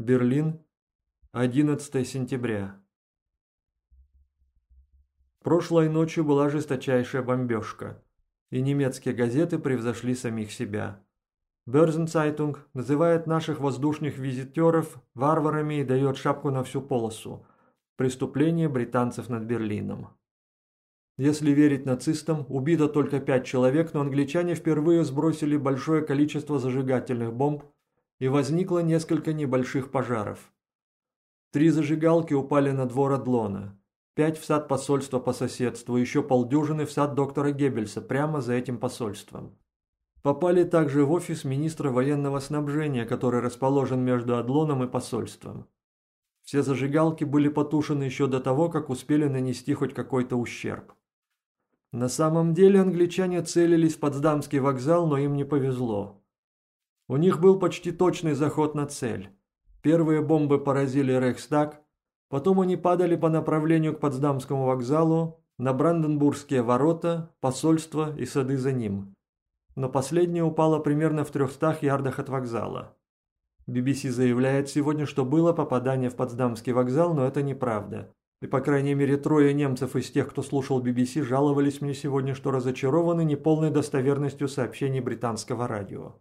Берлин, 11 сентября. Прошлой ночью была жесточайшая бомбежка, и немецкие газеты превзошли самих себя. Бörsenzeitung называет наших воздушных визитеров варварами и дает шапку на всю полосу. Преступление британцев над Берлином. Если верить нацистам, убито только пять человек, но англичане впервые сбросили большое количество зажигательных бомб и возникло несколько небольших пожаров. Три зажигалки упали на двор Адлона, пять в сад посольства по соседству, еще полдюжины в сад доктора Геббельса, прямо за этим посольством. Попали также в офис министра военного снабжения, который расположен между Адлоном и посольством. Все зажигалки были потушены еще до того, как успели нанести хоть какой-то ущерб. На самом деле англичане целились в Потсдамский вокзал, но им не повезло. У них был почти точный заход на цель. Первые бомбы поразили Рейхстаг, потом они падали по направлению к Потсдамскому вокзалу, на Бранденбургские ворота, посольство и сады за ним. Но последнее упало примерно в 300 ярдах от вокзала. BBC заявляет сегодня, что было попадание в Потсдамский вокзал, но это неправда. И по крайней мере трое немцев из тех, кто слушал BBC, жаловались мне сегодня, что разочарованы неполной достоверностью сообщений британского радио.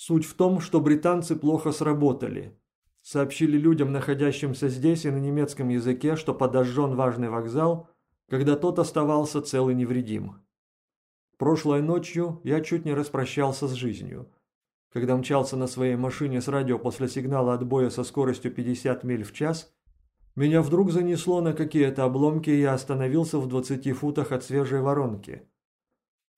Суть в том, что британцы плохо сработали. Сообщили людям, находящимся здесь и на немецком языке, что подожжен важный вокзал, когда тот оставался цел и невредим. Прошлой ночью я чуть не распрощался с жизнью. Когда мчался на своей машине с радио после сигнала отбоя со скоростью 50 миль в час, меня вдруг занесло на какие-то обломки, и я остановился в 20 футах от свежей воронки.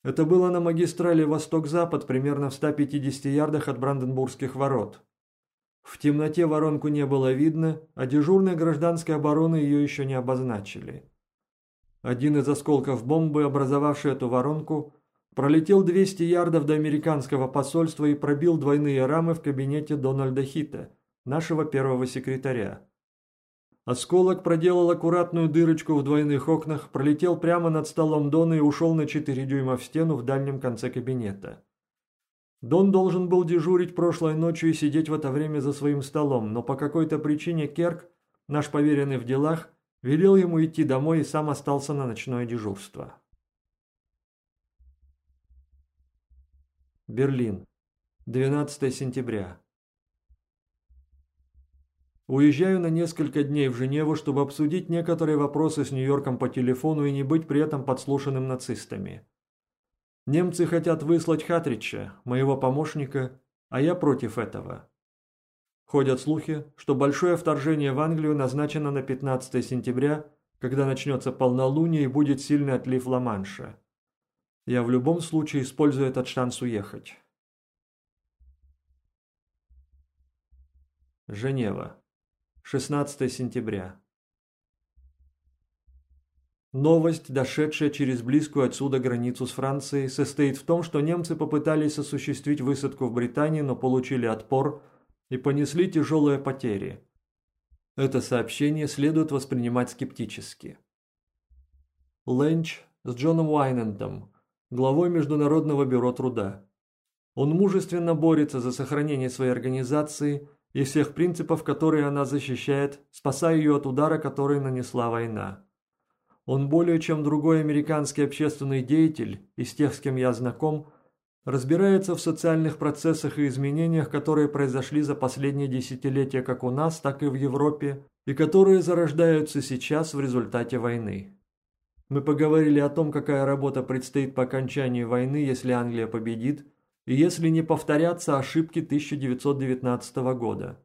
Это было на магистрали Восток-Запад, примерно в 150 ярдах от Бранденбургских ворот. В темноте воронку не было видно, а дежурные гражданской обороны ее еще не обозначили. Один из осколков бомбы, образовавший эту воронку, пролетел 200 ярдов до американского посольства и пробил двойные рамы в кабинете Дональда Хита, нашего первого секретаря. Осколок проделал аккуратную дырочку в двойных окнах, пролетел прямо над столом Дона и ушел на 4 дюйма в стену в дальнем конце кабинета. Дон должен был дежурить прошлой ночью и сидеть в это время за своим столом, но по какой-то причине Керк, наш поверенный в делах, велел ему идти домой и сам остался на ночное дежурство. Берлин. 12 сентября. Уезжаю на несколько дней в Женеву, чтобы обсудить некоторые вопросы с Нью-Йорком по телефону и не быть при этом подслушанным нацистами. Немцы хотят выслать Хатрича, моего помощника, а я против этого. Ходят слухи, что большое вторжение в Англию назначено на 15 сентября, когда начнется полнолуние и будет сильный отлив Ла-Манша. Я в любом случае использую этот шанс уехать. Женева. 16 сентября. Новость, дошедшая через близкую отсюда границу с Францией, состоит в том, что немцы попытались осуществить высадку в Британии, но получили отпор и понесли тяжелые потери. Это сообщение следует воспринимать скептически. Ленч с Джоном Уайнендом, главой Международного бюро труда. Он мужественно борется за сохранение своей организации – и всех принципов, которые она защищает, спасая ее от удара, который нанесла война. Он более чем другой американский общественный деятель, из тех, с кем я знаком, разбирается в социальных процессах и изменениях, которые произошли за последние десятилетия как у нас, так и в Европе, и которые зарождаются сейчас в результате войны. Мы поговорили о том, какая работа предстоит по окончании войны, если Англия победит – и если не повторятся ошибки 1919 года.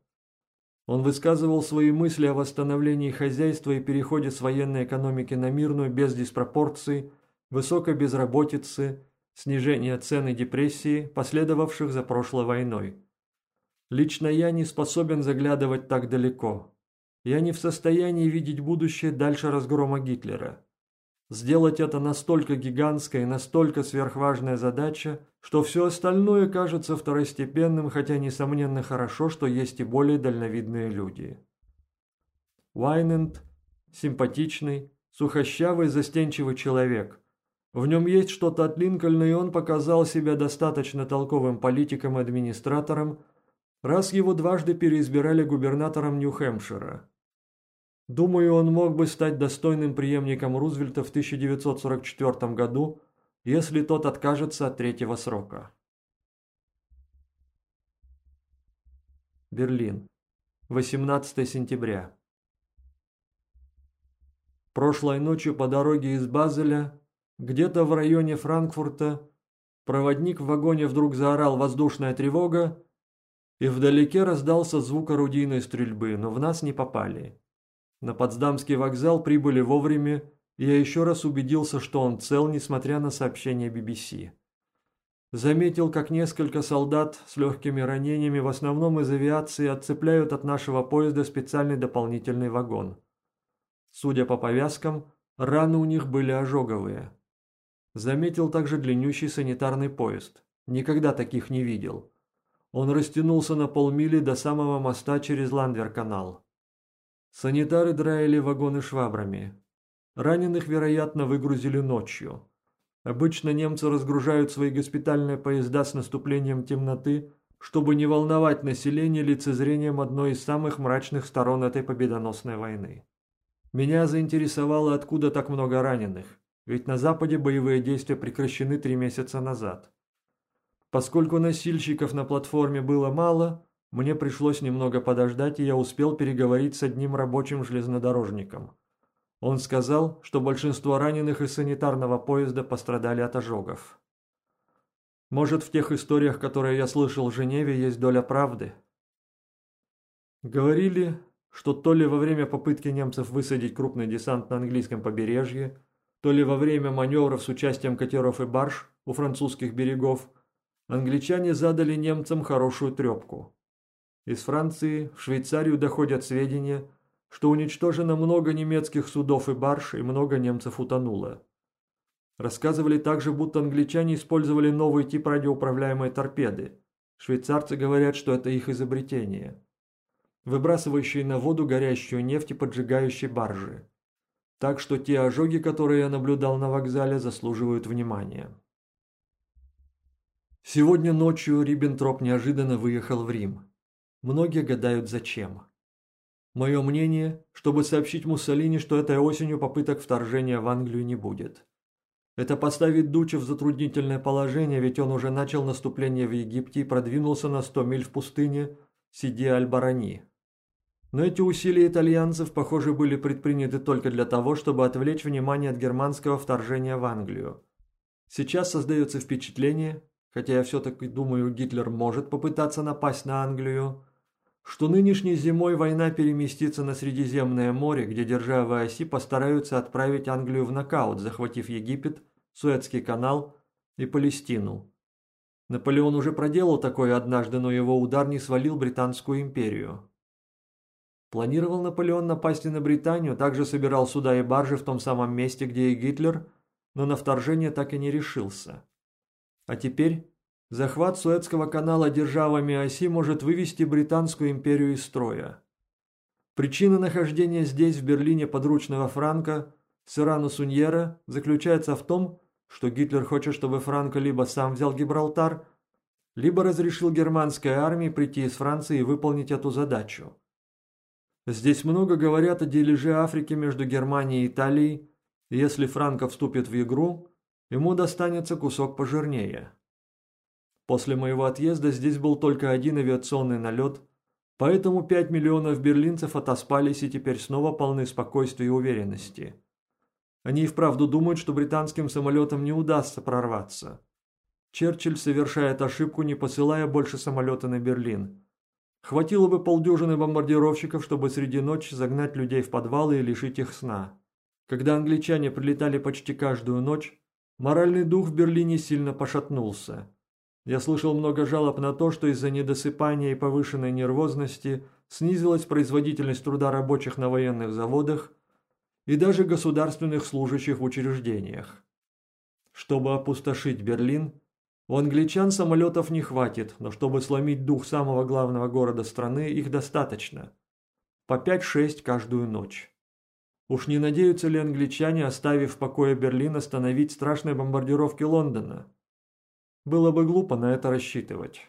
Он высказывал свои мысли о восстановлении хозяйства и переходе с военной экономики на мирную без диспропорций, высокой безработицы, снижения цен и депрессии, последовавших за прошлой войной. Лично я не способен заглядывать так далеко. Я не в состоянии видеть будущее дальше разгрома Гитлера. Сделать это настолько гигантская и настолько сверхважная задача, что все остальное кажется второстепенным, хотя несомненно хорошо, что есть и более дальновидные люди. Уайненд – симпатичный, сухощавый, застенчивый человек. В нем есть что-то от Линкольна, и он показал себя достаточно толковым политиком и администратором, раз его дважды переизбирали губернатором Нью-Хэмпшира. Думаю, он мог бы стать достойным преемником Рузвельта в 1944 году, если тот откажется от третьего срока. Берлин. 18 сентября. Прошлой ночью по дороге из Базеля, где-то в районе Франкфурта, проводник в вагоне вдруг заорал «воздушная тревога», и вдалеке раздался звук орудийной стрельбы, но в нас не попали. На Потсдамский вокзал прибыли вовремя, и я еще раз убедился, что он цел, несмотря на сообщение BBC. Заметил, как несколько солдат с легкими ранениями, в основном из авиации, отцепляют от нашего поезда специальный дополнительный вагон. Судя по повязкам, раны у них были ожоговые. Заметил также длиннющий санитарный поезд. Никогда таких не видел. Он растянулся на полмили до самого моста через Ландвер-канал. Санитары драили вагоны швабрами. Раненых, вероятно, выгрузили ночью. Обычно немцы разгружают свои госпитальные поезда с наступлением темноты, чтобы не волновать население лицезрением одной из самых мрачных сторон этой победоносной войны. Меня заинтересовало, откуда так много раненых, ведь на Западе боевые действия прекращены три месяца назад. Поскольку носильщиков на платформе было мало, мне пришлось немного подождать, и я успел переговорить с одним рабочим железнодорожником. Он сказал, что большинство раненых из санитарного поезда пострадали от ожогов. Может, в тех историях, которые я слышал в Женеве, есть доля правды? Говорили, что то ли во время попытки немцев высадить крупный десант на английском побережье, то ли во время маневров с участием катеров и барж у французских берегов, англичане задали немцам хорошую трепку. Из Франции в Швейцарию доходят сведения, что уничтожено много немецких судов и барж, и много немцев утонуло. Рассказывали также, будто англичане использовали новый тип радиоуправляемой торпеды. Швейцарцы говорят, что это их изобретение выбрасывающие на воду горящую нефть и поджигающие баржи. Так что те ожоги, которые я наблюдал на вокзале, заслуживают внимания. Сегодня ночью Риббентроп неожиданно выехал в Рим. Многие гадают, зачем. Мое мнение, чтобы сообщить Муссолини, что этой осенью попыток вторжения в Англию не будет. Это поставит Дуча в затруднительное положение, ведь он уже начал наступление в Египте и продвинулся на 100 миль в пустыне Сиди-Аль-Барани. Но эти усилия итальянцев, похоже, были предприняты только для того, чтобы отвлечь внимание от германского вторжения в Англию. Сейчас создается впечатление, хотя я все-таки думаю, Гитлер может попытаться напасть на Англию, что нынешней зимой война переместится на Средиземное море, где державы оси постараются отправить Англию в нокаут, захватив Египет, Суэцкий канал и Палестину. Наполеон уже проделал такое однажды, но его удар не свалил Британскую империю. Планировал Наполеон напасть и на Британию, также собирал суда и баржи в том самом месте, где и Гитлер, но на вторжение так и не решился. А теперь захват Суэцкого канала державами оси может вывести Британскую империю из строя. Причина нахождения здесь, в Берлине, подручного Франка, Сирану Суньера, заключается в том, что Гитлер хочет, чтобы Франко либо сам взял Гибралтар, либо разрешил германской армии прийти из Франции и выполнить эту задачу. Здесь много говорят о дележе Африки между Германией и Италией, и если Франко вступит в игру, ему достанется кусок пожирнее. После моего отъезда здесь был только один авиационный налет, поэтому 5 миллионов берлинцев отоспались и теперь снова полны спокойствия и уверенности. Они и вправду думают, что британским самолетам не удастся прорваться. Черчилль совершает ошибку, не посылая больше самолета на Берлин – Хватило бы полдюжины бомбардировщиков, чтобы среди ночи загнать людей в подвалы и лишить их сна. Когда англичане прилетали почти каждую ночь, моральный дух в Берлине сильно пошатнулся. Я слышал много жалоб на то, что из-за недосыпания и повышенной нервозности снизилась производительность труда рабочих на военных заводах и даже государственных служащих в учреждениях. Чтобы опустошить Берлин, у англичан самолетов не хватит, но чтобы сломить дух самого главного города страны, их достаточно. По 5-6 каждую ночь. Уж не надеются ли англичане, оставив в покое Берлин, остановить страшные бомбардировки Лондона? Было бы глупо на это рассчитывать.